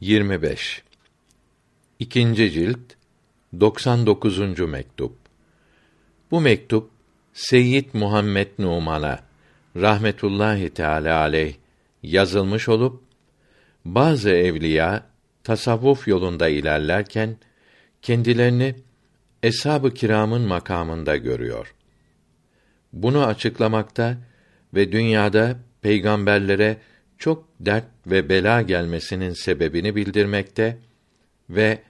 25 İkinci cilt 99. mektup. Bu mektup Seyyid Muhammed Numan'a rahmetullahi teala aleyh yazılmış olup bazı evliya tasavvuf yolunda ilerlerken kendilerini eshab-ı kiramın makamında görüyor. Bunu açıklamakta ve dünyada peygamberlere çok dert ve bela gelmesinin sebebini bildirmekte ve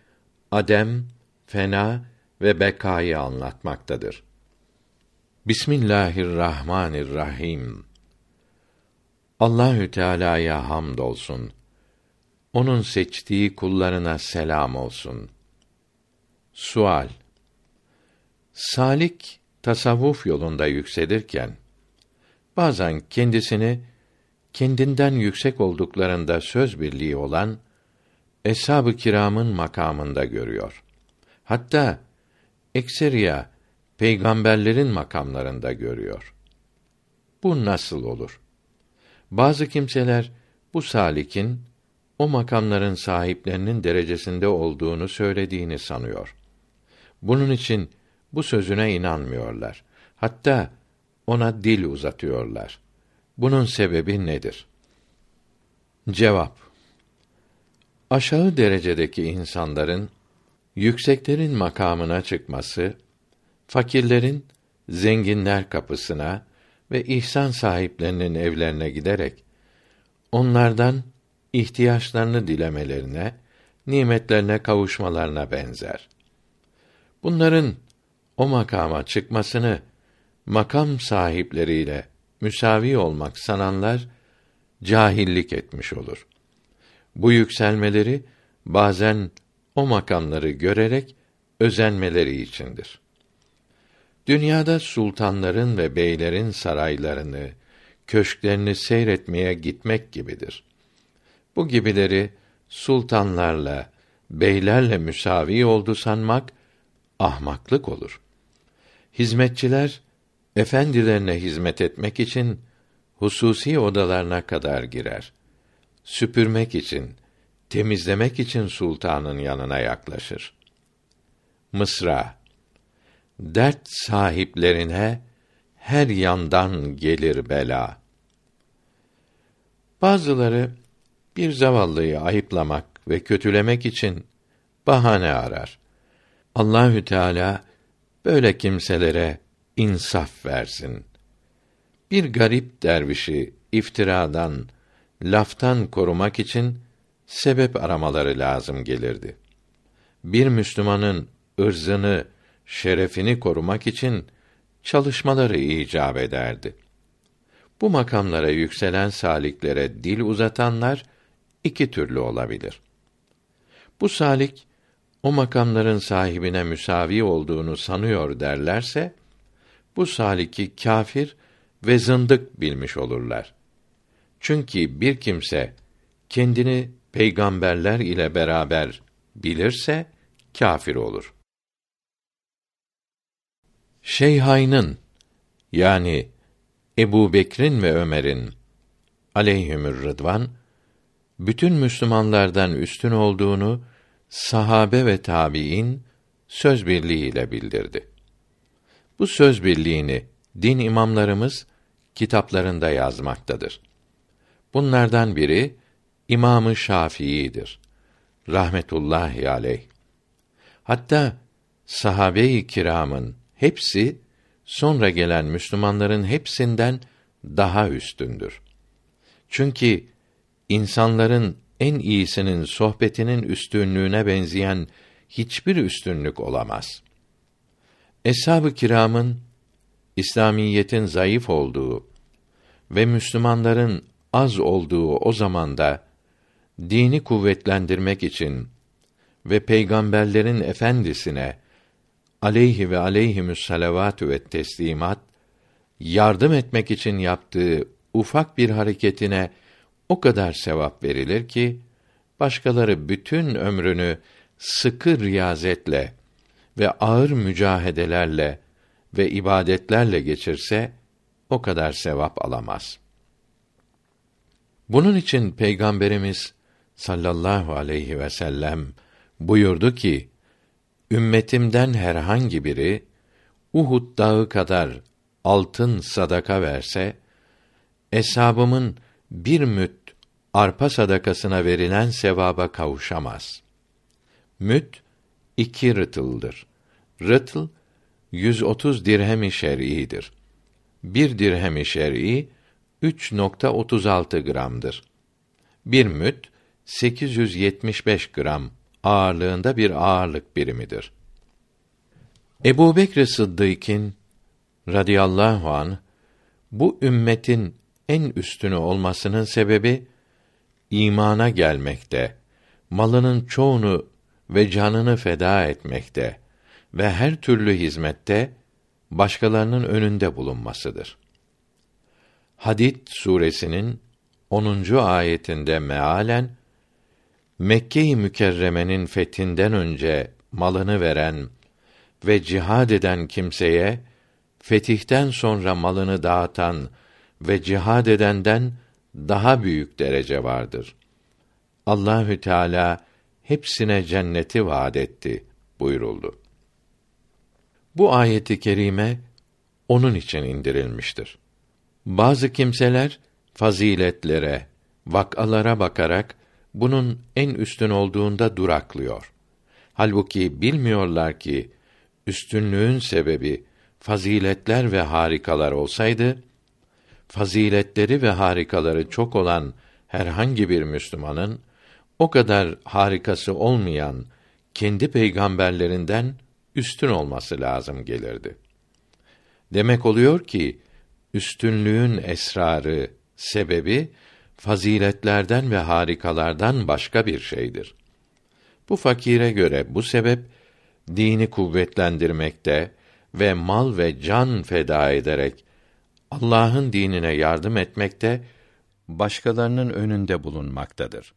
adem, fena ve bekayı anlatmaktadır. Bismillahirrahmanirrahim. Allahü Teala'ya hamdolsun. Onun seçtiği kullarına selam olsun. Sual Salik tasavvuf yolunda yükselirken bazen kendisini kendinden yüksek olduklarında söz birliği olan eshab-ı kiramın makamında görüyor. Hatta ekseriya peygamberlerin makamlarında görüyor. Bu nasıl olur? Bazı kimseler bu salikin o makamların sahiplerinin derecesinde olduğunu söylediğini sanıyor. Bunun için bu sözüne inanmıyorlar. Hatta ona dil uzatıyorlar. Bunun sebebi nedir? Cevap Aşağı derecedeki insanların yükseklerin makamına çıkması, fakirlerin zenginler kapısına ve ihsan sahiplerinin evlerine giderek onlardan ihtiyaçlarını dilemelerine, nimetlerine kavuşmalarına benzer. Bunların o makama çıkmasını makam sahipleriyle müsavi olmak sananlar cahillik etmiş olur. Bu yükselmeleri bazen o makamları görerek özenmeleri içindir. Dünyada sultanların ve beylerin saraylarını, köşklerini seyretmeye gitmek gibidir. Bu gibileri sultanlarla, beylerle müsavi oldu sanmak ahmaklık olur. Hizmetçiler efendilerine hizmet etmek için hususi odalarına kadar girer. Süpürmek için, temizlemek için sultanın yanına yaklaşır. Mısra Dert sahiplerine her yandan gelir bela. Bazıları bir zavallıyı ayıplamak ve kötülemek için bahane arar. Allahü Teala böyle kimselere insaf versin. Bir garip dervişi iftiradan, laftan korumak için sebep aramaları lazım gelirdi. Bir Müslümanın ırzını, şerefini korumak için çalışmaları icap ederdi. Bu makamlara yükselen saliklere dil uzatanlar iki türlü olabilir. Bu salik o makamların sahibine müsavi olduğunu sanıyor derlerse bu saliki kâfir ve zındık bilmiş olurlar. Çünkü bir kimse kendini peygamberler ile beraber bilirse kâfir olur. Şeyhaynın yani Ebu Bekir'in ve Ömer'in aleyhümür rıdvan bütün Müslümanlardan üstün olduğunu sahabe ve tabiin söz birliğiyle bildirdi. Bu söz birliğini din imamlarımız kitaplarında yazmaktadır. Bunlardan biri İmamı Şafii'dir. Rahmetullahi aleyh. Hatta sahabe-i kiramın hepsi sonra gelen Müslümanların hepsinden daha üstündür. Çünkü insanların en iyisinin sohbetinin üstünlüğüne benzeyen hiçbir üstünlük olamaz. Eshab-ı kiramın İslamiyetin zayıf olduğu ve Müslümanların az olduğu o zamanda dini kuvvetlendirmek için ve peygamberlerin efendisine aleyhi ve aleyhimüs salavatü ve teslimat yardım etmek için yaptığı ufak bir hareketine o kadar sevap verilir ki başkaları bütün ömrünü sıkı riyazetle ve ağır mücahedelerle ve ibadetlerle geçirse o kadar sevap alamaz. Bunun için Peygamberimiz sallallahu aleyhi ve sellem buyurdu ki: Ümmetimden herhangi biri Uhud dağı kadar altın sadaka verse, eshabımın bir müt arpa sadakasına verilen sevaba kavuşamaz. Müt iki rıtıldır. Rıtıl 130 dirhem-i şer'idir. Bir dirhem-i şer'i 3.36 gramdır. Bir müt 875 gram ağırlığında bir ağırlık birimidir. Ebu Bekr Sıddık'ın radıyallahu an bu ümmetin en üstünü olmasının sebebi imana gelmekte, malının çoğunu ve canını feda etmekte ve her türlü hizmette başkalarının önünde bulunmasıdır. Hadid suresinin 10. ayetinde mealen Mekke-i Mükerreme'nin fethinden önce malını veren ve cihad eden kimseye fetihten sonra malını dağıtan ve cihad edenden daha büyük derece vardır. Allahü Teala hepsine cenneti vaad etti buyuruldu. Bu ayeti kerime onun için indirilmiştir. Bazı kimseler faziletlere, vakalara bakarak bunun en üstün olduğunda duraklıyor. Halbuki bilmiyorlar ki üstünlüğün sebebi faziletler ve harikalar olsaydı faziletleri ve harikaları çok olan herhangi bir Müslümanın o kadar harikası olmayan kendi peygamberlerinden üstün olması lazım gelirdi. Demek oluyor ki üstünlüğün esrarı, sebebi faziletlerden ve harikalardan başka bir şeydir. Bu fakire göre bu sebep dini kuvvetlendirmekte ve mal ve can feda ederek Allah'ın dinine yardım etmekte başkalarının önünde bulunmaktadır.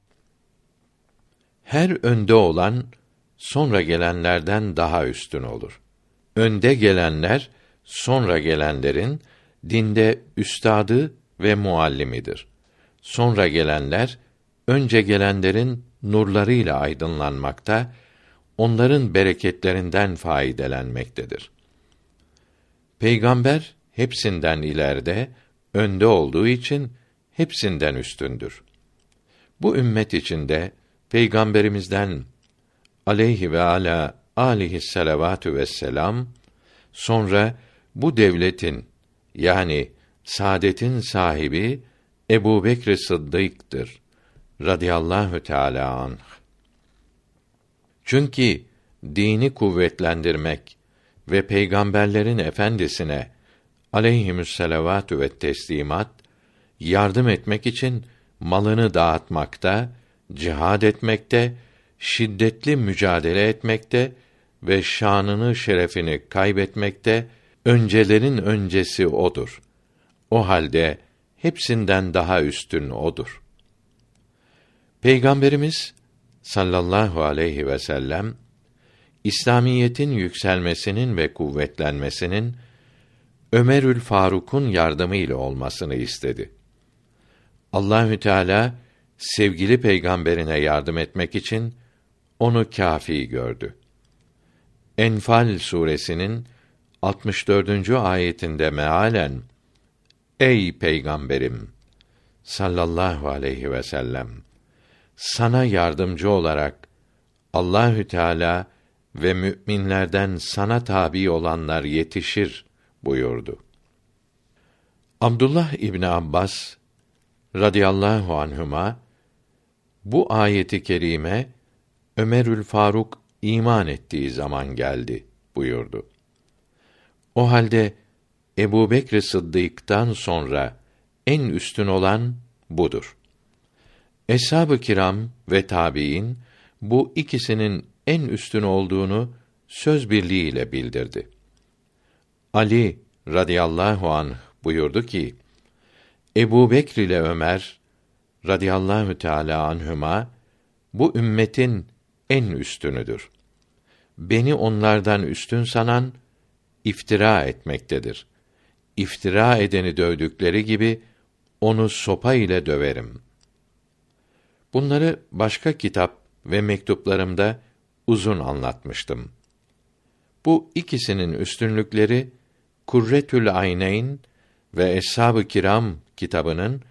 Her önde olan sonra gelenlerden daha üstün olur. Önde gelenler sonra gelenlerin dinde üstadı ve muallimidir. Sonra gelenler önce gelenlerin nurlarıyla aydınlanmakta, onların bereketlerinden faydelenmektedir. Peygamber hepsinden ileride, önde olduğu için hepsinden üstündür. Bu ümmet içinde peygamberimizden aleyhi ve ala alihi salavatü vesselam sonra bu devletin yani saadetin sahibi Ebu Bekr Sıddık'tır radıyallahu teâlâ anh. Çünkü dini kuvvetlendirmek ve peygamberlerin efendisine aleyhimüsselavatü ve teslimat yardım etmek için malını dağıtmakta, cihad etmekte, şiddetli mücadele etmekte ve şanını şerefini kaybetmekte öncelerin öncesi odur. O halde hepsinden daha üstün odur. Peygamberimiz sallallahu aleyhi ve sellem İslamiyetin yükselmesinin ve kuvvetlenmesinin Ömerül Faruk'un yardımı ile olmasını istedi. Allahü Teala sevgili peygamberine yardım etmek için onu kâfi gördü. Enfal suresinin 64. ayetinde mealen Ey peygamberim sallallahu aleyhi ve sellem sana yardımcı olarak Allahü Teala ve müminlerden sana tabi olanlar yetişir buyurdu. Abdullah İbni Abbas radıyallahu anhuma bu ayeti kerime Ömerül Faruk iman ettiği zaman geldi buyurdu. O halde Ebu Bekr Sıddık'tan sonra en üstün olan budur. Eshab-ı kiram ve tabiin bu ikisinin en üstün olduğunu söz birliğiyle bildirdi. Ali radıyallahu an buyurdu ki: Ebu Bekr ile Ömer radıyallahu teala anhuma bu ümmetin en üstünüdür. Beni onlardan üstün sanan iftira etmektedir. İftira edeni dövdükleri gibi onu sopa ile döverim. Bunları başka kitap ve mektuplarımda uzun anlatmıştım. Bu ikisinin üstünlükleri Kurretül Ayneyn ve Eshab-ı Kiram kitabının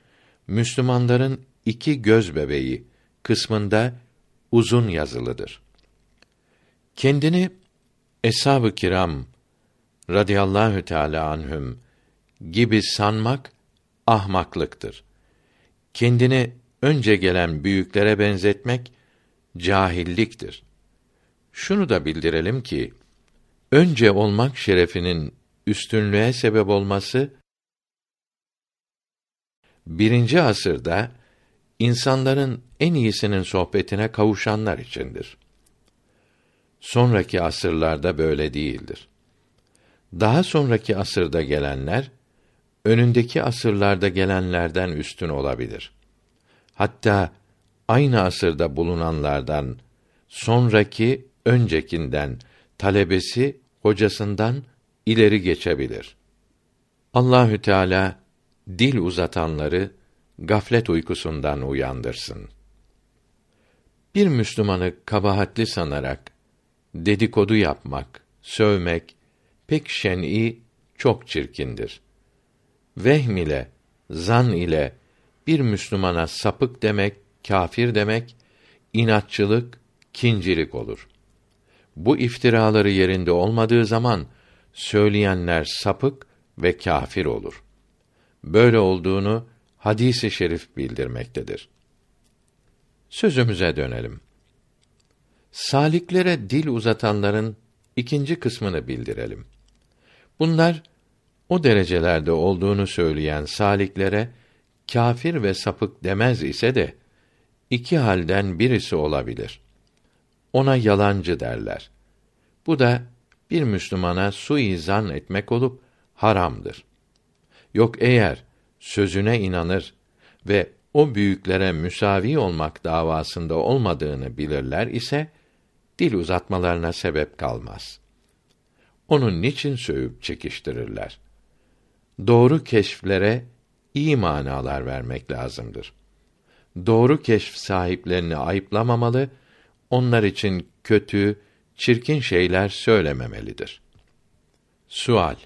Müslümanların iki göz bebeği kısmında uzun yazılıdır. Kendini Eshab-ı Kiram radıyallahu teala anhüm gibi sanmak ahmaklıktır. Kendini önce gelen büyüklere benzetmek cahilliktir. Şunu da bildirelim ki önce olmak şerefinin üstünlüğe sebep olması birinci asırda insanların en iyisinin sohbetine kavuşanlar içindir. Sonraki asırlarda böyle değildir. Daha sonraki asırda gelenler önündeki asırlarda gelenlerden üstün olabilir. Hatta aynı asırda bulunanlardan sonraki öncekinden talebesi hocasından ileri geçebilir. Allahü Teala dil uzatanları gaflet uykusundan uyandırsın. Bir Müslümanı kabahatli sanarak dedikodu yapmak, sövmek pek şen'i, çok çirkindir. Vehm ile, zan ile bir Müslümana sapık demek, kafir demek, inatçılık, kincilik olur. Bu iftiraları yerinde olmadığı zaman söyleyenler sapık ve kafir olur. Böyle olduğunu hadisi şerif bildirmektedir. Sözümüze dönelim. Saliklere dil uzatanların ikinci kısmını bildirelim. Bunlar o derecelerde olduğunu söyleyen saliklere kafir ve sapık demez ise de iki halden birisi olabilir. Ona yalancı derler. Bu da bir Müslümana suizan etmek olup haramdır. Yok eğer sözüne inanır ve o büyüklere müsavi olmak davasında olmadığını bilirler ise dil uzatmalarına sebep kalmaz. Onun niçin sövüp çekiştirirler? Doğru keşflere iyi manalar vermek lazımdır. Doğru keşf sahiplerini ayıplamamalı, onlar için kötü, çirkin şeyler söylememelidir. Sual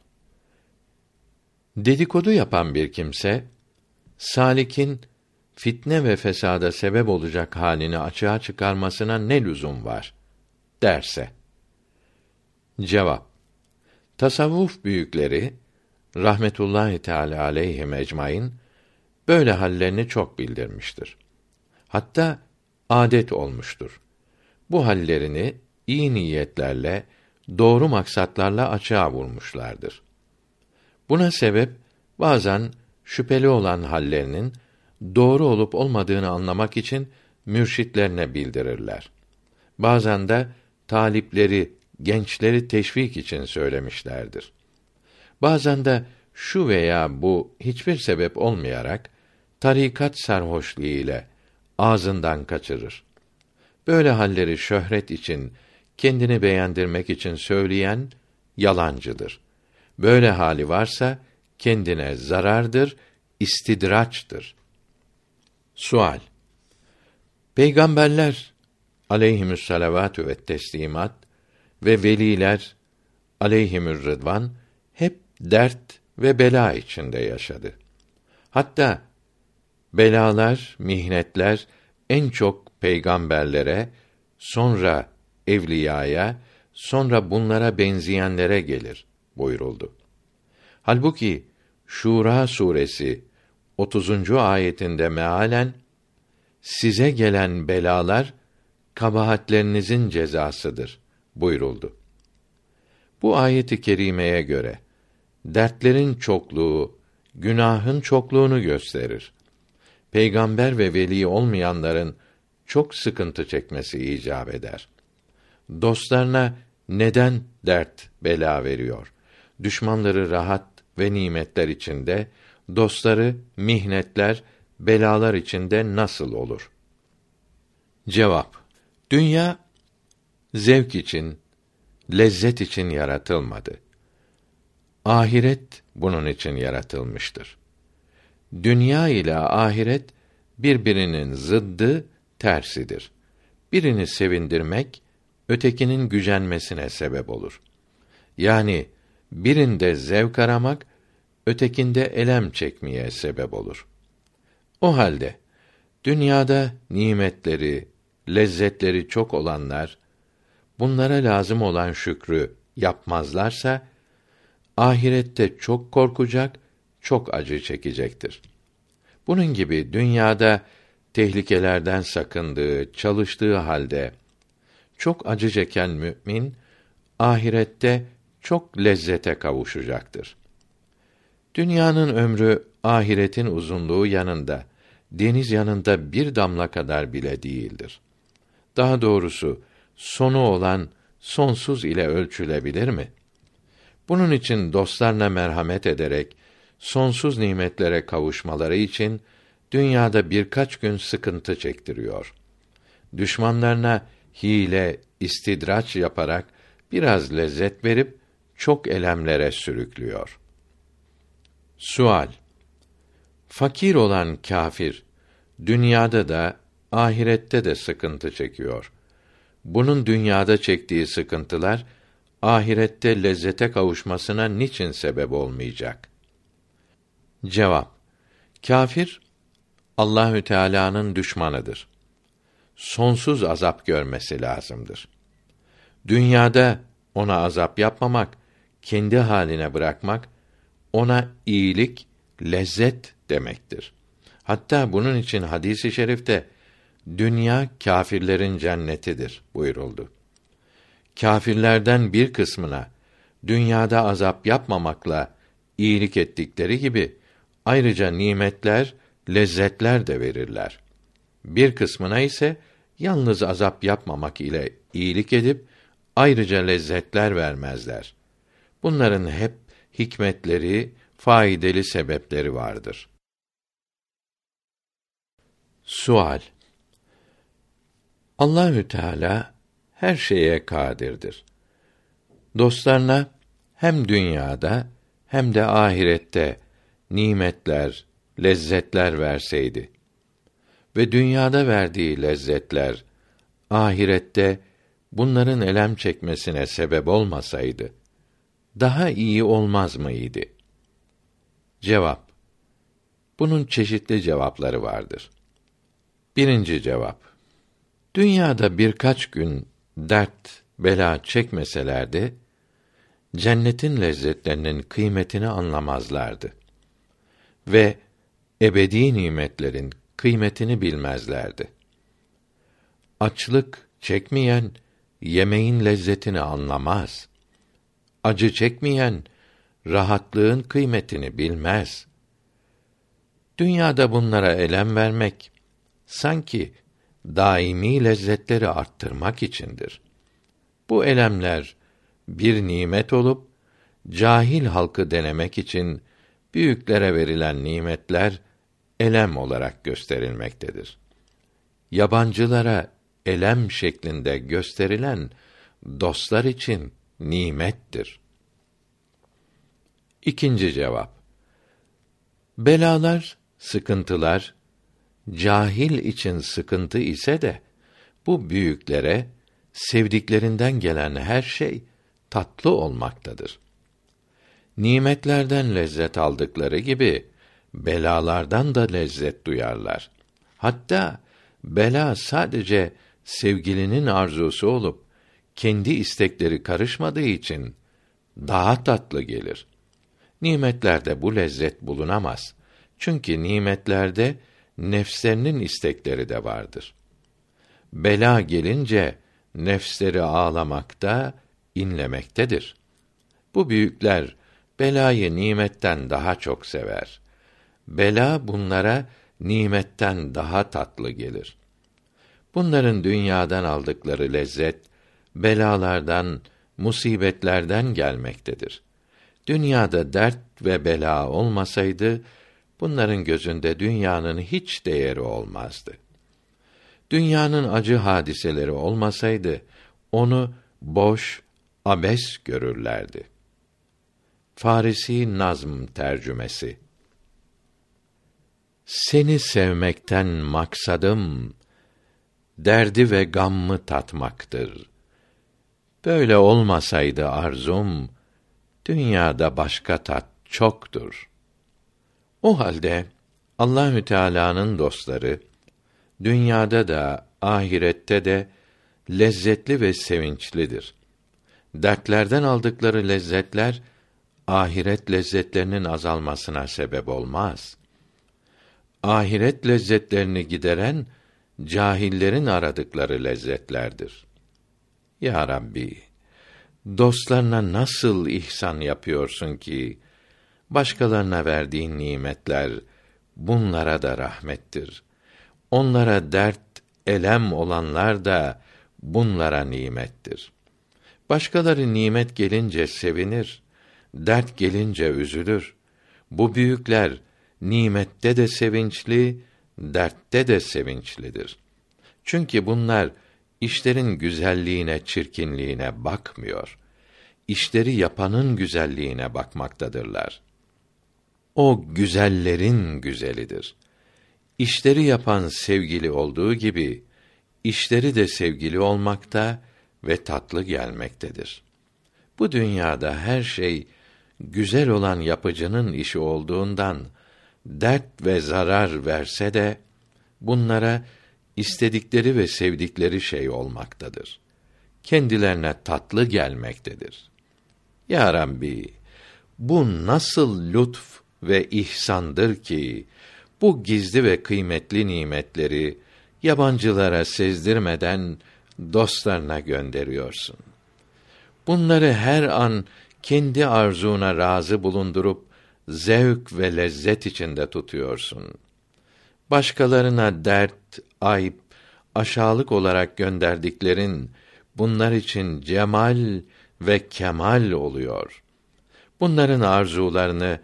Dedikodu yapan bir kimse, salikin fitne ve fesada sebep olacak halini açığa çıkarmasına ne lüzum var derse. Cevap Tasavvuf büyükleri rahmetullahi teala aleyhi ecmaîn böyle hallerini çok bildirmiştir. Hatta adet olmuştur. Bu hallerini iyi niyetlerle, doğru maksatlarla açığa vurmuşlardır. Buna sebep bazen şüpheli olan hallerinin doğru olup olmadığını anlamak için mürşitlerine bildirirler. Bazen de talipleri, gençleri teşvik için söylemişlerdir. Bazen de şu veya bu hiçbir sebep olmayarak tarikat sarhoşluğu ile ağzından kaçırır. Böyle halleri şöhret için, kendini beğendirmek için söyleyen yalancıdır. Böyle hali varsa kendine zarardır, istidraçtır. Sual Peygamberler aleyhimüs salavatü ve teslimat ve veliler aleyhimür rıdvan hep dert ve bela içinde yaşadı. Hatta belalar, mihnetler en çok peygamberlere, sonra evliyaya, sonra bunlara benzeyenlere gelir buyuruldu. Halbuki Şura suresi 30. ayetinde mealen size gelen belalar kabahatlerinizin cezasıdır buyuruldu. Bu ayeti kerimeye göre dertlerin çokluğu günahın çokluğunu gösterir. Peygamber ve veli olmayanların çok sıkıntı çekmesi icap eder. Dostlarına neden dert bela veriyor? Düşmanları rahat ve nimetler içinde, dostları mihnetler, belalar içinde nasıl olur? Cevap: Dünya zevk için, lezzet için yaratılmadı. Ahiret bunun için yaratılmıştır. Dünya ile ahiret birbirinin zıddı tersidir. Birini sevindirmek ötekinin gücenmesine sebep olur. Yani birinde zevk aramak ötekinde elem çekmeye sebep olur. O halde dünyada nimetleri, lezzetleri çok olanlar bunlara lazım olan şükrü yapmazlarsa ahirette çok korkacak, çok acı çekecektir. Bunun gibi dünyada tehlikelerden sakındığı, çalıştığı halde çok acı çeken mümin ahirette çok lezzete kavuşacaktır. Dünyanın ömrü ahiretin uzunluğu yanında, deniz yanında bir damla kadar bile değildir. Daha doğrusu sonu olan sonsuz ile ölçülebilir mi? Bunun için dostlarına merhamet ederek sonsuz nimetlere kavuşmaları için dünyada birkaç gün sıkıntı çektiriyor. Düşmanlarına hile, istidraç yaparak biraz lezzet verip çok elemlere sürüklüyor. Sual Fakir olan kâfir dünyada da ahirette de sıkıntı çekiyor. Bunun dünyada çektiği sıkıntılar ahirette lezzete kavuşmasına niçin sebep olmayacak? Cevap Kâfir Allahü Teala'nın düşmanıdır. Sonsuz azap görmesi lazımdır. Dünyada ona azap yapmamak, kendi haline bırakmak ona iyilik, lezzet demektir. Hatta bunun için hadisi şerifte dünya kâfirlerin cennetidir buyuruldu. Kâfirlerden bir kısmına dünyada azap yapmamakla iyilik ettikleri gibi ayrıca nimetler, lezzetler de verirler. Bir kısmına ise yalnız azap yapmamak ile iyilik edip ayrıca lezzetler vermezler. Bunların hep hikmetleri, faydalı sebepleri vardır. Sual Allahü Teala her şeye kadirdir. Dostlarına hem dünyada hem de ahirette nimetler, lezzetler verseydi ve dünyada verdiği lezzetler ahirette bunların elem çekmesine sebep olmasaydı daha iyi olmaz mıydı? Cevap Bunun çeşitli cevapları vardır. Birinci cevap Dünyada birkaç gün dert, bela çekmeselerdi, cennetin lezzetlerinin kıymetini anlamazlardı ve ebedi nimetlerin kıymetini bilmezlerdi. Açlık çekmeyen yemeğin lezzetini anlamaz. Acı çekmeyen rahatlığın kıymetini bilmez. Dünyada bunlara elem vermek sanki daimi lezzetleri arttırmak içindir. Bu elemler bir nimet olup cahil halkı denemek için büyüklere verilen nimetler elem olarak gösterilmektedir. Yabancılara elem şeklinde gösterilen dostlar için nimettir. İkinci cevap. Belalar, sıkıntılar cahil için sıkıntı ise de bu büyüklere sevdiklerinden gelen her şey tatlı olmaktadır. Nimetlerden lezzet aldıkları gibi belalardan da lezzet duyarlar. Hatta bela sadece sevgilinin arzusu olup kendi istekleri karışmadığı için daha tatlı gelir. Nimetlerde bu lezzet bulunamaz. Çünkü nimetlerde nefslerinin istekleri de vardır. Bela gelince nefsleri ağlamakta, inlemektedir. Bu büyükler belayı nimetten daha çok sever. Bela bunlara nimetten daha tatlı gelir. Bunların dünyadan aldıkları lezzet belalardan, musibetlerden gelmektedir. Dünyada dert ve bela olmasaydı bunların gözünde dünyanın hiç değeri olmazdı. Dünyanın acı hadiseleri olmasaydı onu boş, abes görürlerdi. Farisi Nazm tercümesi Seni sevmekten maksadım derdi ve gammı tatmaktır. Böyle olmasaydı arzum, dünyada başka tat çoktur. O halde Allahü Teala'nın dostları dünyada da ahirette de lezzetli ve sevinçlidir. Dertlerden aldıkları lezzetler ahiret lezzetlerinin azalmasına sebep olmaz. Ahiret lezzetlerini gideren cahillerin aradıkları lezzetlerdir. Ya Rabbi, dostlarına nasıl ihsan yapıyorsun ki başkalarına verdiğin nimetler bunlara da rahmettir. Onlara dert, elem olanlar da bunlara nimettir. Başkaları nimet gelince sevinir, dert gelince üzülür. Bu büyükler nimette de sevinçli, dertte de sevinçlidir. Çünkü bunlar işlerin güzelliğine, çirkinliğine bakmıyor. İşleri yapanın güzelliğine bakmaktadırlar. O güzellerin güzelidir. İşleri yapan sevgili olduğu gibi işleri de sevgili olmakta ve tatlı gelmektedir. Bu dünyada her şey güzel olan yapıcının işi olduğundan dert ve zarar verse de bunlara istedikleri ve sevdikleri şey olmaktadır. Kendilerine tatlı gelmektedir. Ya Rabbi, bu nasıl lütf ve ihsandır ki bu gizli ve kıymetli nimetleri yabancılara sezdirmeden dostlarına gönderiyorsun. Bunları her an kendi arzuna razı bulundurup zevk ve lezzet içinde tutuyorsun. Başkalarına dert, ayıp, aşağılık olarak gönderdiklerin bunlar için cemal ve kemal oluyor. Bunların arzularını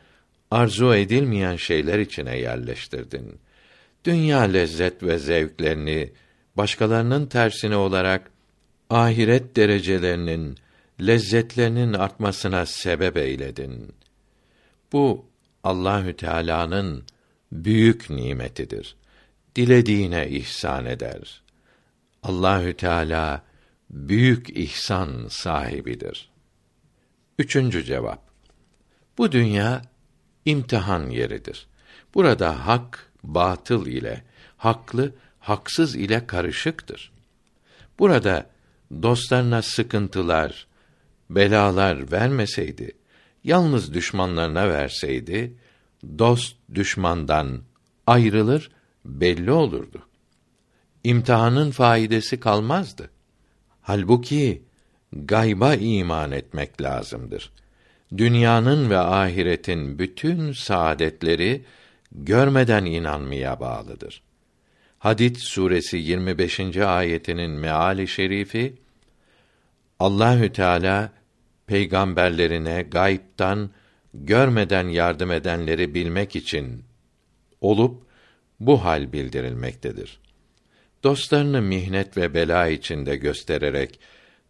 arzu edilmeyen şeyler içine yerleştirdin. Dünya lezzet ve zevklerini başkalarının tersine olarak ahiret derecelerinin lezzetlerinin artmasına sebep eyledin. Bu Allahü Teala'nın büyük nimetidir. Dilediğine ihsan eder. Allahü Teala büyük ihsan sahibidir. Üçüncü cevap. Bu dünya imtihan yeridir. Burada hak batıl ile, haklı haksız ile karışıktır. Burada dostlarına sıkıntılar, belalar vermeseydi, yalnız düşmanlarına verseydi, dost düşmandan ayrılır, belli olurdu. İmtihanın faidesi kalmazdı. Halbuki gayba iman etmek lazımdır. Dünyanın ve ahiretin bütün saadetleri görmeden inanmaya bağlıdır. Hadid suresi 25. ayetinin meali şerifi Allahü Teala peygamberlerine gaybtan görmeden yardım edenleri bilmek için olup bu hal bildirilmektedir. Dostlarını mihnet ve bela içinde göstererek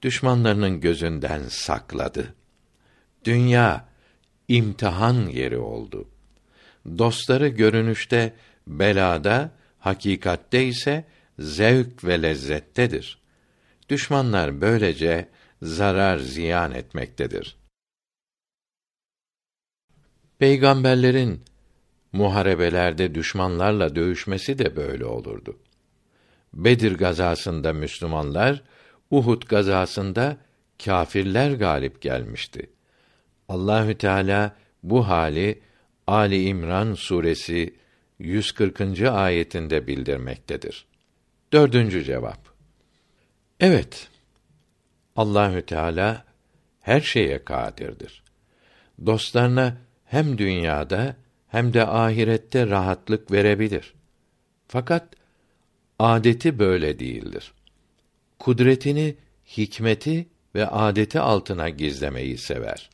düşmanlarının gözünden sakladı. Dünya imtihan yeri oldu. Dostları görünüşte belada, hakikatte ise zevk ve lezzettedir. Düşmanlar böylece zarar ziyan etmektedir. Peygamberlerin muharebelerde düşmanlarla dövüşmesi de böyle olurdu. Bedir gazasında Müslümanlar, Uhud gazasında kâfirler galip gelmişti. Allahü Teala bu hali Ali İmran suresi 140. ayetinde bildirmektedir. Dördüncü cevap. Evet. Allahü Teala her şeye kadirdir. Dostlarına hem dünyada hem de ahirette rahatlık verebilir. Fakat adeti böyle değildir. Kudretini, hikmeti ve adeti altına gizlemeyi sever.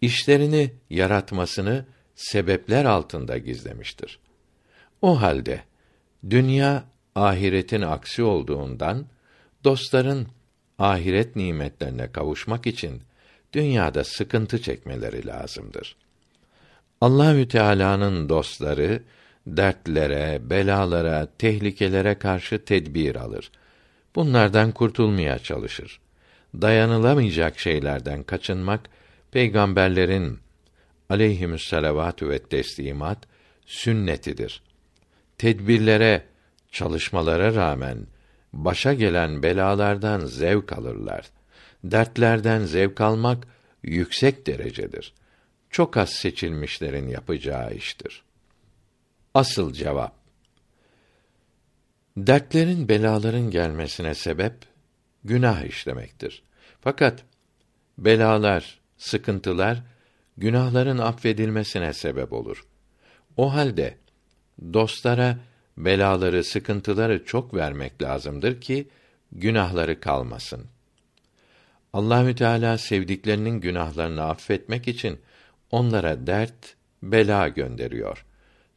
İşlerini yaratmasını sebepler altında gizlemiştir. O halde dünya ahiretin aksi olduğundan dostların ahiret nimetlerine kavuşmak için dünyada sıkıntı çekmeleri lazımdır. Allahü Teala'nın dostları dertlere, belalara, tehlikelere karşı tedbir alır. Bunlardan kurtulmaya çalışır. Dayanılamayacak şeylerden kaçınmak peygamberlerin aleyhimüsselavatü ve teslimat sünnetidir. Tedbirlere, çalışmalara rağmen başa gelen belalardan zevk alırlar. Dertlerden zevk almak yüksek derecedir. Çok az seçilmişlerin yapacağı iştir. Asıl cevap Dertlerin, belaların gelmesine sebep günah işlemektir. Fakat belalar, sıkıntılar günahların affedilmesine sebep olur. O halde dostlara belaları, sıkıntıları çok vermek lazımdır ki günahları kalmasın. Allahü Teala sevdiklerinin günahlarını affetmek için onlara dert, bela gönderiyor.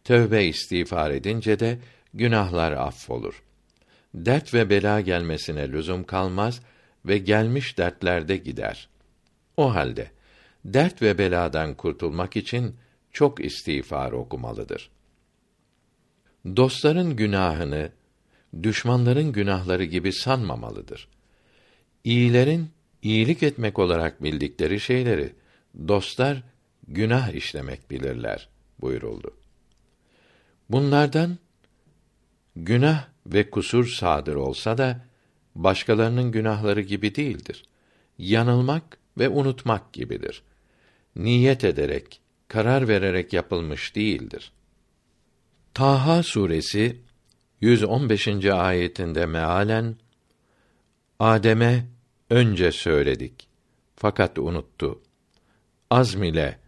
Tövbe istiğfar edince de günahlar affolur. Dert ve bela gelmesine lüzum kalmaz ve gelmiş dertlerde gider. O halde dert ve beladan kurtulmak için çok istiğfar okumalıdır. Dostların günahını düşmanların günahları gibi sanmamalıdır. İyilerin iyilik etmek olarak bildikleri şeyleri dostlar günah işlemek bilirler buyuruldu. Bunlardan günah ve kusur sadır olsa da başkalarının günahları gibi değildir. Yanılmak ve unutmak gibidir. Niyet ederek, karar vererek yapılmış değildir. Taha suresi 115. ayetinde mealen Adem'e önce söyledik fakat unuttu. Azm ile,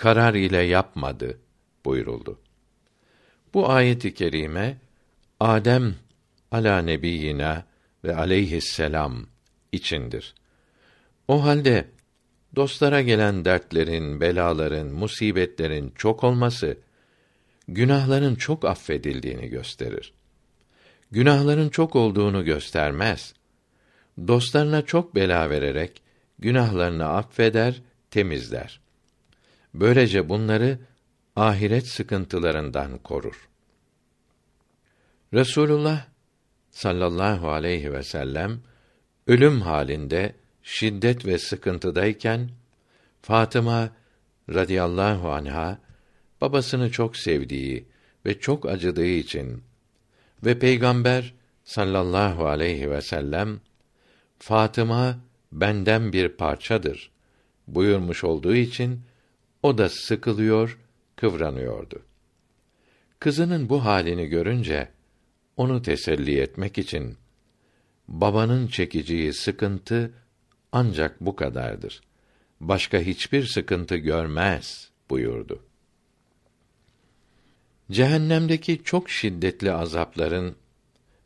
karar ile yapmadı buyuruldu. Bu ayeti kerime Adem ala nebiyina ve aleyhisselam içindir. O halde dostlara gelen dertlerin, belaların, musibetlerin çok olması günahların çok affedildiğini gösterir. Günahların çok olduğunu göstermez. Dostlarına çok bela vererek günahlarını affeder, temizler. Böylece bunları ahiret sıkıntılarından korur. Resulullah sallallahu aleyhi ve sellem ölüm halinde şiddet ve sıkıntıdayken Fatıma radıyallahu anha babasını çok sevdiği ve çok acıdığı için ve peygamber sallallahu aleyhi ve sellem Fatıma benden bir parçadır buyurmuş olduğu için o da sıkılıyor, kıvranıyordu. Kızının bu halini görünce onu teselli etmek için babanın çekeceği sıkıntı ancak bu kadardır. Başka hiçbir sıkıntı görmez buyurdu. Cehennemdeki çok şiddetli azapların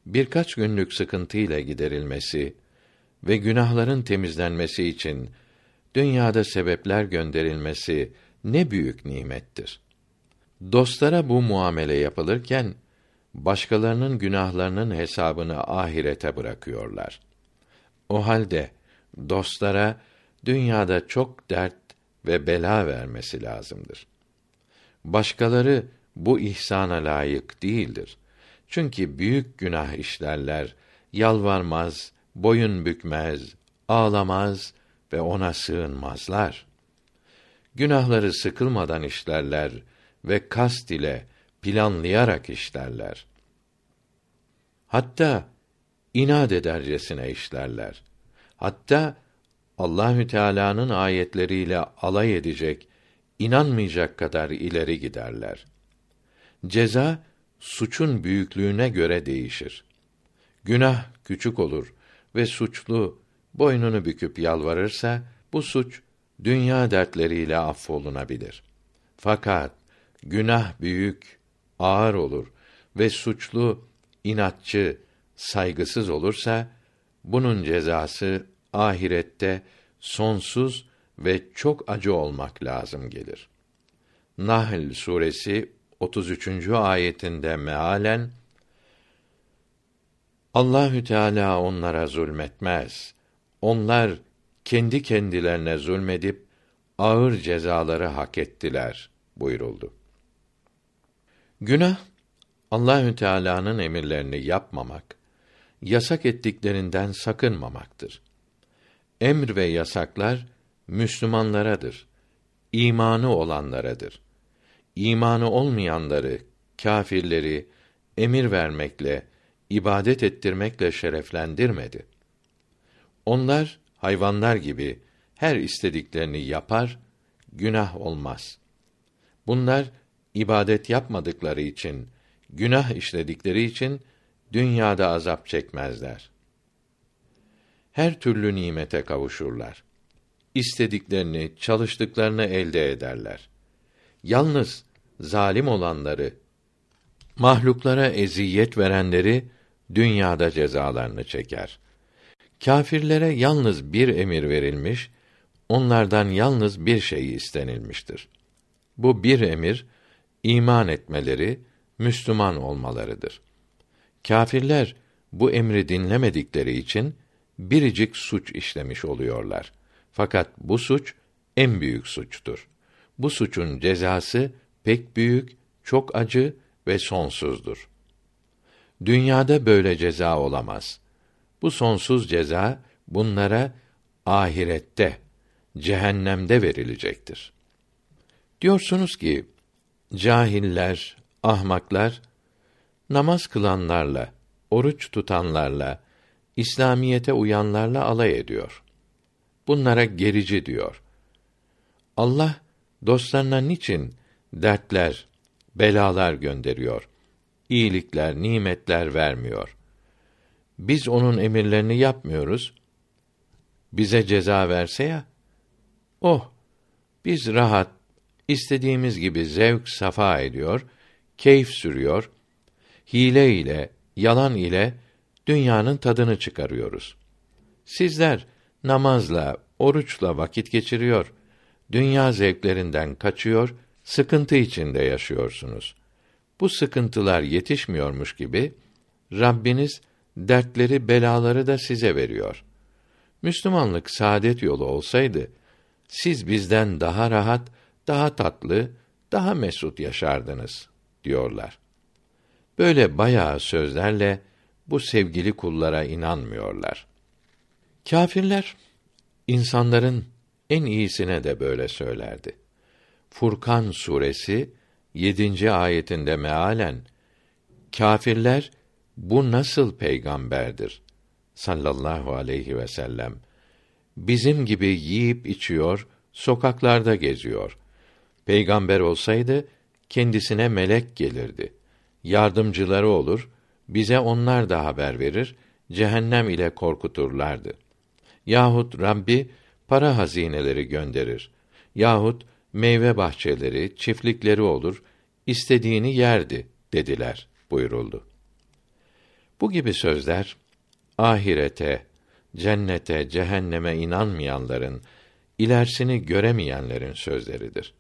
birkaç günlük sıkıntıyla giderilmesi ve günahların temizlenmesi için dünyada sebepler gönderilmesi ne büyük nimettir. Dostlara bu muamele yapılırken başkalarının günahlarının hesabını ahirete bırakıyorlar. O halde dostlara dünyada çok dert ve bela vermesi lazımdır. Başkaları bu ihsana layık değildir. Çünkü büyük günah işlerler, yalvarmaz, boyun bükmez, ağlamaz ve ona sığınmazlar. Günahları sıkılmadan işlerler ve kast ile planlayarak işlerler. Hatta inat edercesine işlerler. Hatta Allahü Teala'nın ayetleriyle alay edecek, inanmayacak kadar ileri giderler. Ceza suçun büyüklüğüne göre değişir. Günah küçük olur ve suçlu boynunu büküp yalvarırsa bu suç dünya dertleriyle affolunabilir. Fakat günah büyük, ağır olur ve suçlu inatçı, saygısız olursa bunun cezası ahirette sonsuz ve çok acı olmak lazım gelir. Nahl suresi 33. ayetinde mealen Allahü Teala onlara zulmetmez. Onlar kendi kendilerine zulmedip ağır cezaları hak ettiler buyuruldu. Günah Allahü Teala'nın emirlerini yapmamak, yasak ettiklerinden sakınmamaktır. Emr ve yasaklar Müslümanlaradır. İmanı olanlaradır. İmanı olmayanları, kâfirleri emir vermekle, ibadet ettirmekle şereflendirmedi. Onlar hayvanlar gibi her istediklerini yapar, günah olmaz. Bunlar ibadet yapmadıkları için, günah işledikleri için dünyada azap çekmezler. Her türlü nimete kavuşurlar. İstediklerini, çalıştıklarını elde ederler. Yalnız zalim olanları, mahluklara eziyet verenleri dünyada cezalarını çeker. Kâfirlere yalnız bir emir verilmiş, onlardan yalnız bir şey istenilmiştir. Bu bir emir iman etmeleri, Müslüman olmalarıdır. Kâfirler bu emri dinlemedikleri için biricik suç işlemiş oluyorlar. Fakat bu suç en büyük suçtur. Bu suçun cezası pek büyük, çok acı ve sonsuzdur. Dünyada böyle ceza olamaz. Bu sonsuz ceza bunlara ahirette, cehennemde verilecektir. Diyorsunuz ki cahiller, ahmaklar namaz kılanlarla, oruç tutanlarla, İslamiyete uyanlarla alay ediyor. Bunlara gerici diyor. Allah dostlarına niçin dertler, belalar gönderiyor? iyilikler, nimetler vermiyor. Biz onun emirlerini yapmıyoruz. Bize ceza verse ya, oh, biz rahat, istediğimiz gibi zevk safa ediyor, keyif sürüyor, hile ile, yalan ile dünyanın tadını çıkarıyoruz. Sizler namazla, oruçla vakit geçiriyor, dünya zevklerinden kaçıyor, sıkıntı içinde yaşıyorsunuz. Bu sıkıntılar yetişmiyormuş gibi Rabbiniz dertleri, belaları da size veriyor. Müslümanlık saadet yolu olsaydı siz bizden daha rahat, daha tatlı, daha mesut yaşardınız diyorlar. Böyle bayağı sözlerle bu sevgili kullara inanmıyorlar. Kâfirler insanların en iyisine de böyle söylerdi. Furkan suresi 7. ayetinde mealen kâfirler bu nasıl peygamberdir? Sallallahu aleyhi ve sellem. Bizim gibi yiyip içiyor sokaklarda geziyor. Peygamber olsaydı kendisine melek gelirdi. Yardımcıları olur bize onlar da haber verir cehennem ile korkuturlardı. Yahut Rabbi para hazineleri gönderir. Yahut meyve bahçeleri, çiftlikleri olur, istediğini yerdi dediler buyuruldu. Bu gibi sözler ahirete, cennete, cehenneme inanmayanların, ilerisini göremeyenlerin sözleridir.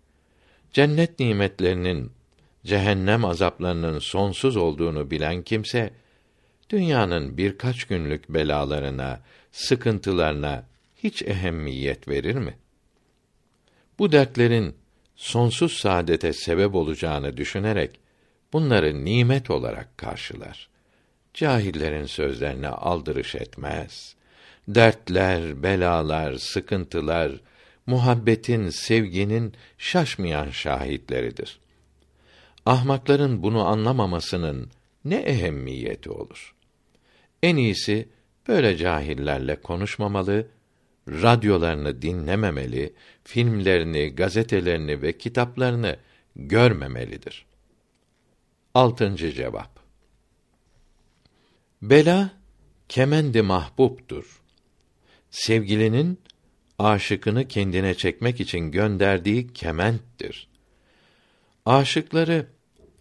Cennet nimetlerinin, cehennem azaplarının sonsuz olduğunu bilen kimse, dünyanın birkaç günlük belalarına, sıkıntılarına hiç ehemmiyet verir mi? Bu dertlerin sonsuz saadete sebep olacağını düşünerek bunları nimet olarak karşılar. Cahillerin sözlerine aldırış etmez. Dertler, belalar, sıkıntılar muhabbetin, sevginin şaşmayan şahitleridir. Ahmakların bunu anlamamasının ne ehemmiyeti olur? En iyisi böyle cahillerle konuşmamalı, radyolarını dinlememeli, filmlerini, gazetelerini ve kitaplarını görmemelidir. Altıncı cevap. Bela kemendi mahbubtur. Sevgilinin aşıkını kendine çekmek için gönderdiği kementtir. Aşıkları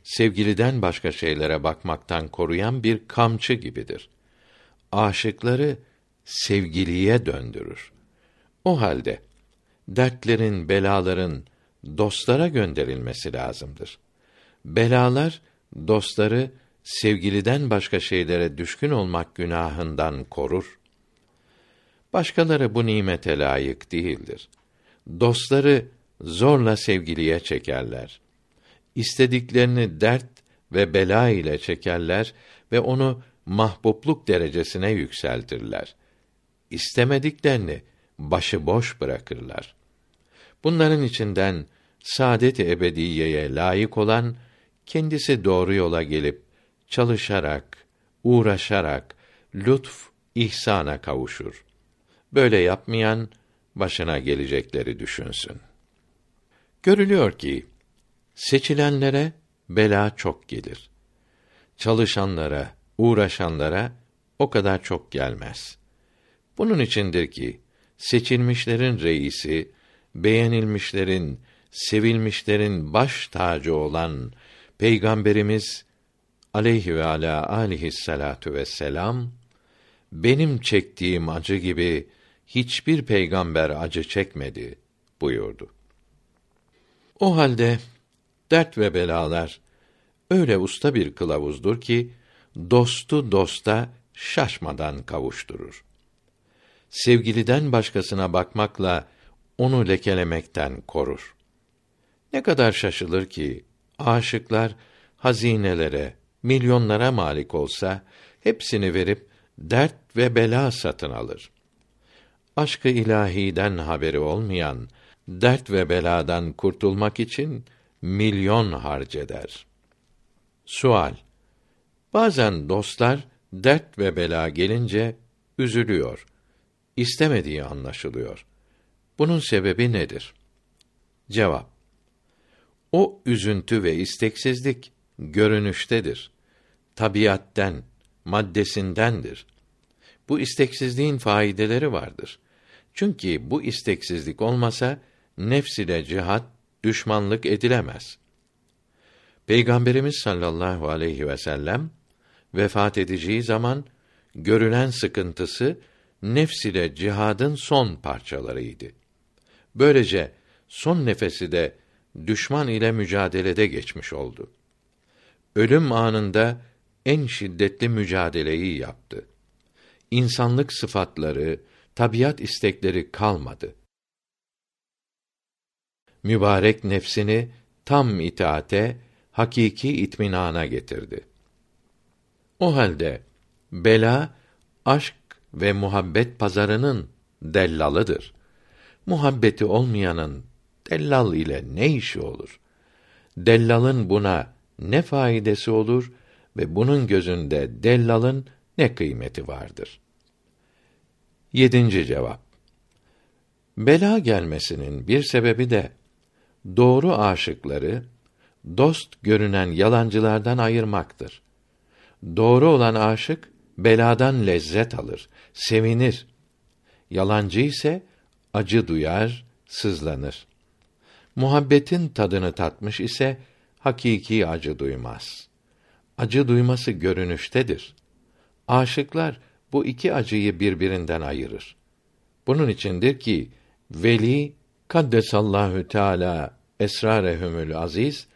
sevgiliden başka şeylere bakmaktan koruyan bir kamçı gibidir. Aşıkları sevgiliye döndürür. O halde dertlerin, belaların dostlara gönderilmesi lazımdır. Belalar dostları sevgiliden başka şeylere düşkün olmak günahından korur. Başkaları bu nimete layık değildir. Dostları zorla sevgiliye çekerler. İstediklerini dert ve bela ile çekerler ve onu mahbubluk derecesine yükseltirler. İstemediklerini başıboş bırakırlar. Bunların içinden saadet-i ebediyeye layık olan kendisi doğru yola gelip çalışarak, uğraşarak lütf ihsana kavuşur. Böyle yapmayan başına gelecekleri düşünsün. Görülüyor ki seçilenlere bela çok gelir. Çalışanlara, uğraşanlara o kadar çok gelmez. Bunun içindir ki seçilmişlerin reisi, beğenilmişlerin, sevilmişlerin baş tacı olan Peygamberimiz aleyhi ve ala alihi salatu vesselam benim çektiğim acı gibi hiçbir peygamber acı çekmedi buyurdu. O halde dert ve belalar öyle usta bir kılavuzdur ki dostu dosta şaşmadan kavuşturur. Sevgiliden başkasına bakmakla onu lekelemekten korur. Ne kadar şaşılır ki aşıklar hazinelere, milyonlara malik olsa hepsini verip dert ve bela satın alır. Aşkı ilahiden haberi olmayan dert ve beladan kurtulmak için milyon harceder. Sual Bazen dostlar dert ve bela gelince üzülüyor. İstemediği anlaşılıyor. Bunun sebebi nedir? Cevap O üzüntü ve isteksizlik görünüştedir. Tabiatten, maddesindendir. Bu isteksizliğin faydeleri vardır. Çünkü bu isteksizlik olmasa nefs ile cihat düşmanlık edilemez. Peygamberimiz sallallahu aleyhi ve sellem vefat edeceği zaman görülen sıkıntısı nefs ile cihadın son parçalarıydı. Böylece son nefesi de düşman ile mücadelede geçmiş oldu. Ölüm anında en şiddetli mücadeleyi yaptı. İnsanlık sıfatları, tabiat istekleri kalmadı. Mübarek nefsini tam itaate, hakiki itminana getirdi. O halde bela aşk ve muhabbet pazarının dellalıdır. Muhabbeti olmayanın dellal ile ne işi olur? Dellalın buna ne faydası olur ve bunun gözünde dellalın ne kıymeti vardır? Yedinci cevap. Bela gelmesinin bir sebebi de doğru aşıkları dost görünen yalancılardan ayırmaktır. Doğru olan aşık beladan lezzet alır, sevinir. Yalancı ise acı duyar, sızlanır. Muhabbetin tadını tatmış ise hakiki acı duymaz. Acı duyması görünüştedir. Aşıklar bu iki acıyı birbirinden ayırır. Bunun içindir ki veli kaddesallahu teala esrarehumül aziz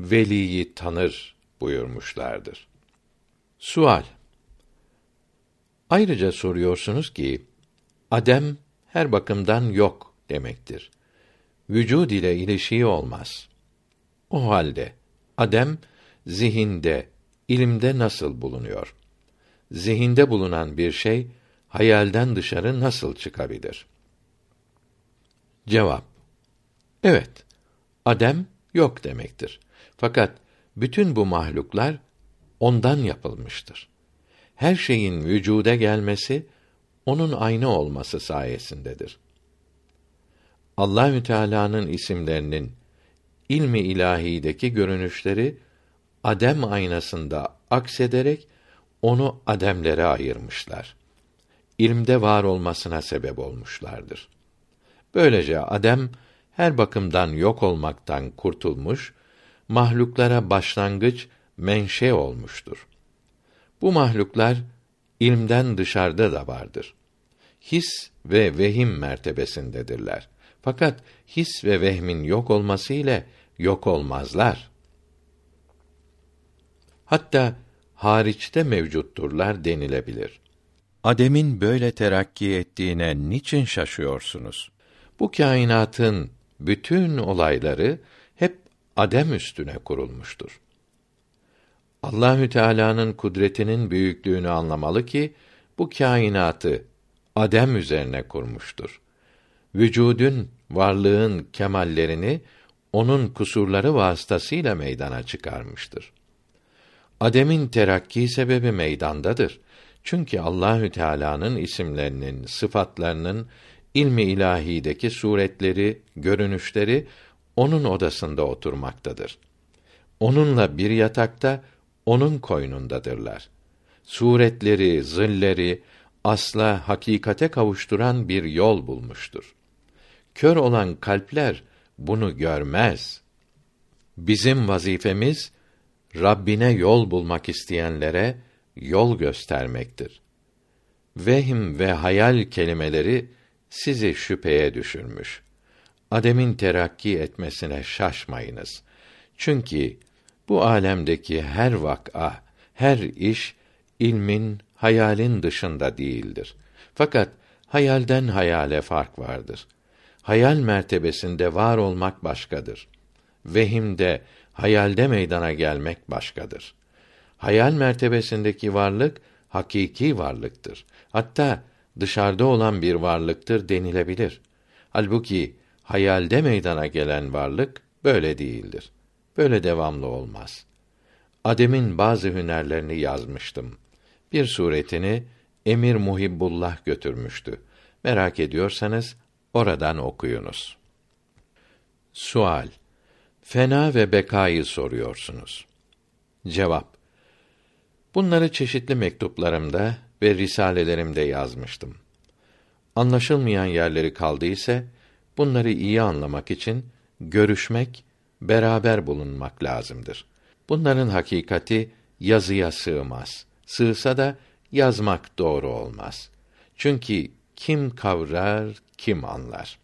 veliyi tanır buyurmuşlardır. Sual Ayrıca soruyorsunuz ki adem her bakımdan yok demektir. Vücud ile ilişiği olmaz. O halde adem zihinde, ilimde nasıl bulunuyor? Zihinde bulunan bir şey hayalden dışarı nasıl çıkabilir? Cevap Evet, adem yok demektir. Fakat bütün bu mahluklar ondan yapılmıştır. Her şeyin vücuda gelmesi onun aynı olması sayesindedir. Allahü Teala'nın isimlerinin ilmi ilahideki görünüşleri adem aynasında aksederek onu ademlere ayırmışlar. İlmde var olmasına sebep olmuşlardır. Böylece adem her bakımdan yok olmaktan kurtulmuş, mahluklara başlangıç, menşe olmuştur. Bu mahluklar ilmden dışarıda da vardır. His ve vehim mertebesindedirler. Fakat his ve vehmin yok olması ile yok olmazlar. Hatta hariçte mevcutturlar denilebilir. Adem'in böyle terakki ettiğine niçin şaşıyorsunuz? Bu kainatın bütün olayları hep adem üstüne kurulmuştur. Allahü Teala'nın kudretinin büyüklüğünü anlamalı ki bu kainatı adem üzerine kurmuştur. Vücudun, varlığın kemallerini onun kusurları vasıtasıyla meydana çıkarmıştır. Ademin terakki sebebi meydandadır. Çünkü Allahü Teala'nın isimlerinin, sıfatlarının ilmi ilahideki suretleri, görünüşleri onun odasında oturmaktadır. Onunla bir yatakta, onun koynundadırlar. Suretleri, zilleri asla hakikate kavuşturan bir yol bulmuştur. Kör olan kalpler bunu görmez. Bizim vazifemiz Rabbine yol bulmak isteyenlere yol göstermektir. Vehim ve hayal kelimeleri sizi şüpheye düşürmüş. Ademin terakki etmesine şaşmayınız. Çünkü bu alemdeki her vak'a, her iş ilmin, hayalin dışında değildir. Fakat hayalden hayale fark vardır. Hayal mertebesinde var olmak başkadır. Vehimde, hayalde meydana gelmek başkadır. Hayal mertebesindeki varlık hakiki varlıktır. Hatta dışarıda olan bir varlıktır denilebilir. Halbuki hayalde meydana gelen varlık böyle değildir. Böyle devamlı olmaz. Adem'in bazı hünerlerini yazmıştım. Bir suretini Emir Muhibbullah götürmüştü. Merak ediyorsanız oradan okuyunuz. Sual Fena ve bekayı soruyorsunuz. Cevap Bunları çeşitli mektuplarımda ve risalelerimde yazmıştım. Anlaşılmayan yerleri kaldıysa bunları iyi anlamak için görüşmek, beraber bulunmak lazımdır. Bunların hakikati yazıya sığmaz. Sığsa da yazmak doğru olmaz. Çünkü kim kavrar, kim anlar.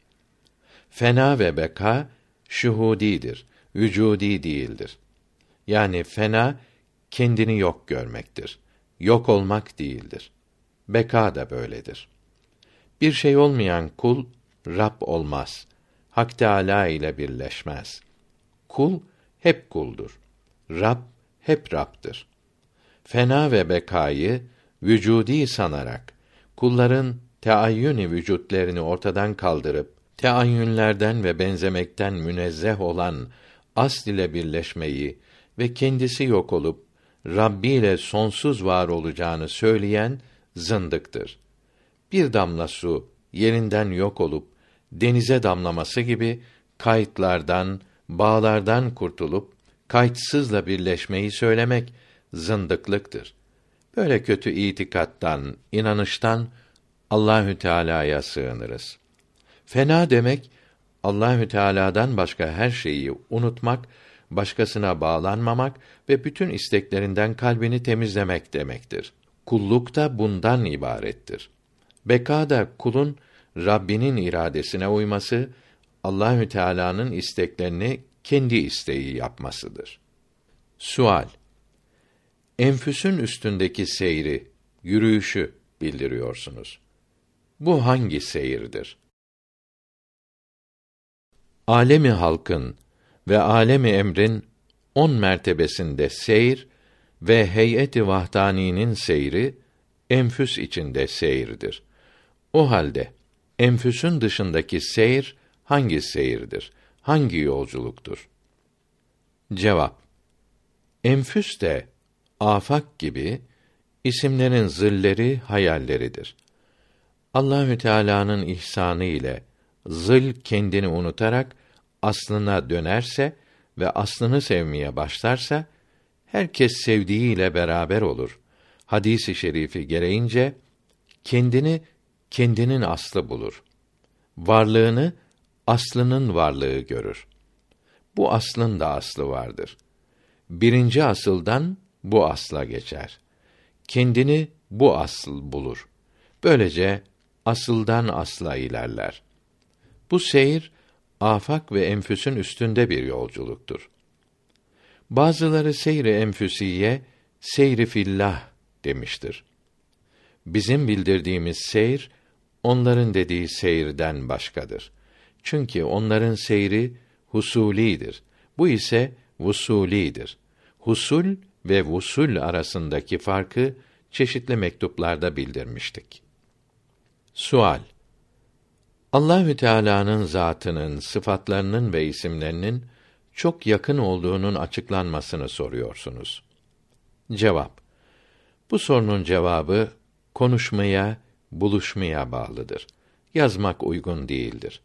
Fena ve beka şuhudidir, vücudi değildir. Yani fena kendini yok görmektir. Yok olmak değildir. Beka da böyledir. Bir şey olmayan kul Rab olmaz. Hak Teâlâ ile birleşmez. Kul hep kuldur. Rab hep Rab'dır. Fena ve bekayı vücudi sanarak kulların teayyün vücutlerini ortadan kaldırıp teayyünlerden ve benzemekten münezzeh olan asl ile birleşmeyi ve kendisi yok olup Rabbi ile sonsuz var olacağını söyleyen zındıktır. Bir damla su yerinden yok olup denize damlaması gibi kayıtlardan, bağlardan kurtulup kayıtsızla birleşmeyi söylemek zındıklıktır. Böyle kötü itikattan, inanıştan Allahü Teala'ya sığınırız. Fena demek Allahü Teala'dan başka her şeyi unutmak, başkasına bağlanmamak ve bütün isteklerinden kalbini temizlemek demektir. Kulluk da bundan ibarettir. Beka da kulun Rabbinin iradesine uyması, Allahü Teala'nın isteklerini kendi isteği yapmasıdır. Sual Enfüsün üstündeki seyri, yürüyüşü bildiriyorsunuz. Bu hangi seyirdir? Alemi halkın ve alemi emrin on mertebesinde seyir ve heyeti vahdaninin seyri enfüs içinde seyirdir. O halde enfüsün dışındaki seyir hangi seyirdir? Hangi yolculuktur? Cevap Enfüs de afak gibi isimlerin zilleri hayalleridir. Allahü Teala'nın ihsanı ile zil kendini unutarak aslına dönerse ve aslını sevmeye başlarsa herkes sevdiğiyle beraber olur. Hadisi şerifi gereğince kendini kendinin aslı bulur. Varlığını aslının varlığı görür. Bu aslın da aslı vardır. Birinci asıldan bu asla geçer. Kendini bu asıl bulur. Böylece asıldan asla ilerler. Bu seyir afak ve enfüsün üstünde bir yolculuktur. Bazıları seyri enfüsiye, seyri fillah demiştir. Bizim bildirdiğimiz seyir, onların dediği seyirden başkadır. Çünkü onların seyri husulidir. Bu ise vusulidir. Husul ve vusul arasındaki farkı çeşitli mektuplarda bildirmiştik. Sual Allahü Teala'nın zatının, sıfatlarının ve isimlerinin çok yakın olduğunun açıklanmasını soruyorsunuz. Cevap Bu sorunun cevabı konuşmaya, buluşmaya bağlıdır. Yazmak uygun değildir.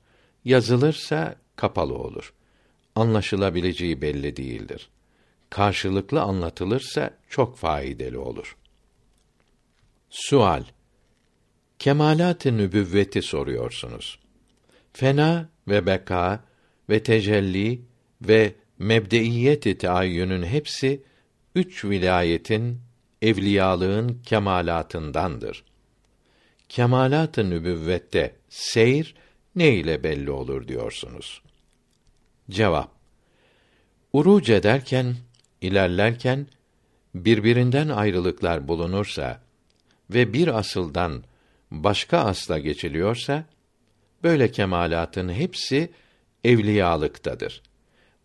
Yazılırsa kapalı olur. Anlaşılabileceği belli değildir. Karşılıklı anlatılırsa çok faydalı olur. Sual Kemalat-ı nübüvveti soruyorsunuz. Fena ve beka ve tecelli ve mebdeiyet-i taayyünün hepsi üç vilayetin, evliyalığın kemalatındandır. Kemalat-ı nübüvvette seyr ne ile belli olur diyorsunuz? Cevap Uruc ederken, ilerlerken birbirinden ayrılıklar bulunursa ve bir asıldan başka asla geçiliyorsa böyle kemalatın hepsi evliyalıktadır.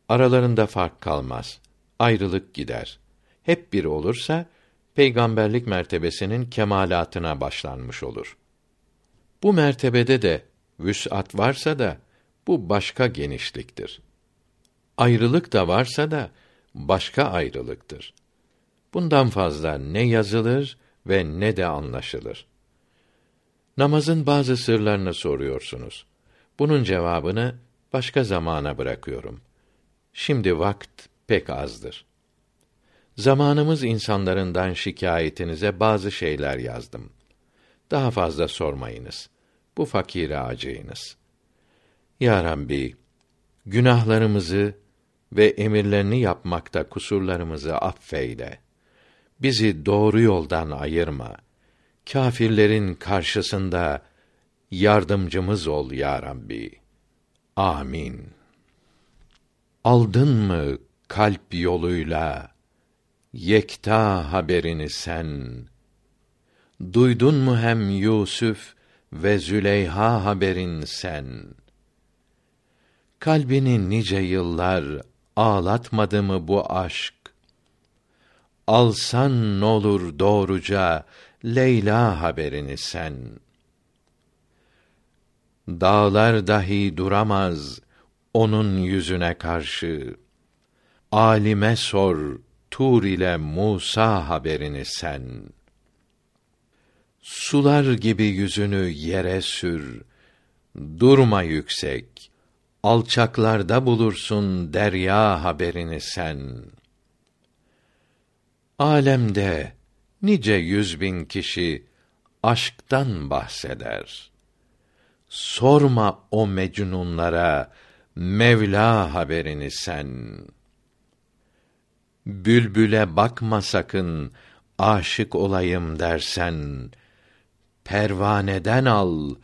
Aralarında fark kalmaz. Ayrılık gider. Hep bir olursa peygamberlik mertebesinin kemalatına başlanmış olur. Bu mertebede de vüs'at varsa da bu başka genişliktir. Ayrılık da varsa da başka ayrılıktır. Bundan fazla ne yazılır ve ne de anlaşılır. Namazın bazı sırlarını soruyorsunuz. Bunun cevabını başka zamana bırakıyorum. Şimdi vakt pek azdır. Zamanımız insanlarından şikayetinize bazı şeyler yazdım. Daha fazla sormayınız. Bu fakire acıyınız. Ya Rabbi, günahlarımızı ve emirlerini yapmakta kusurlarımızı affeyle. Bizi doğru yoldan ayırma. Kâfirlerin karşısında yardımcımız ol ya Rabbi. Amin. Aldın mı kalp yoluyla yekta haberini sen? Duydun mu hem Yusuf ve Züleyha haberin sen? Kalbini nice yıllar ağlatmadı mı bu aşk? Alsan n'olur doğruca Leyla haberini sen. Dağlar dahi duramaz onun yüzüne karşı. Alime sor Tur ile Musa haberini sen. Sular gibi yüzünü yere sür. Durma yüksek. Alçaklarda bulursun derya haberini sen. Alemde nice yüz bin kişi aşktan bahseder. Sorma o mecnunlara Mevla haberini sen. Bülbüle bakma sakın, aşık olayım dersen, pervaneden al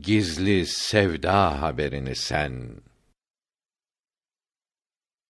gizli sevda haberini sen.''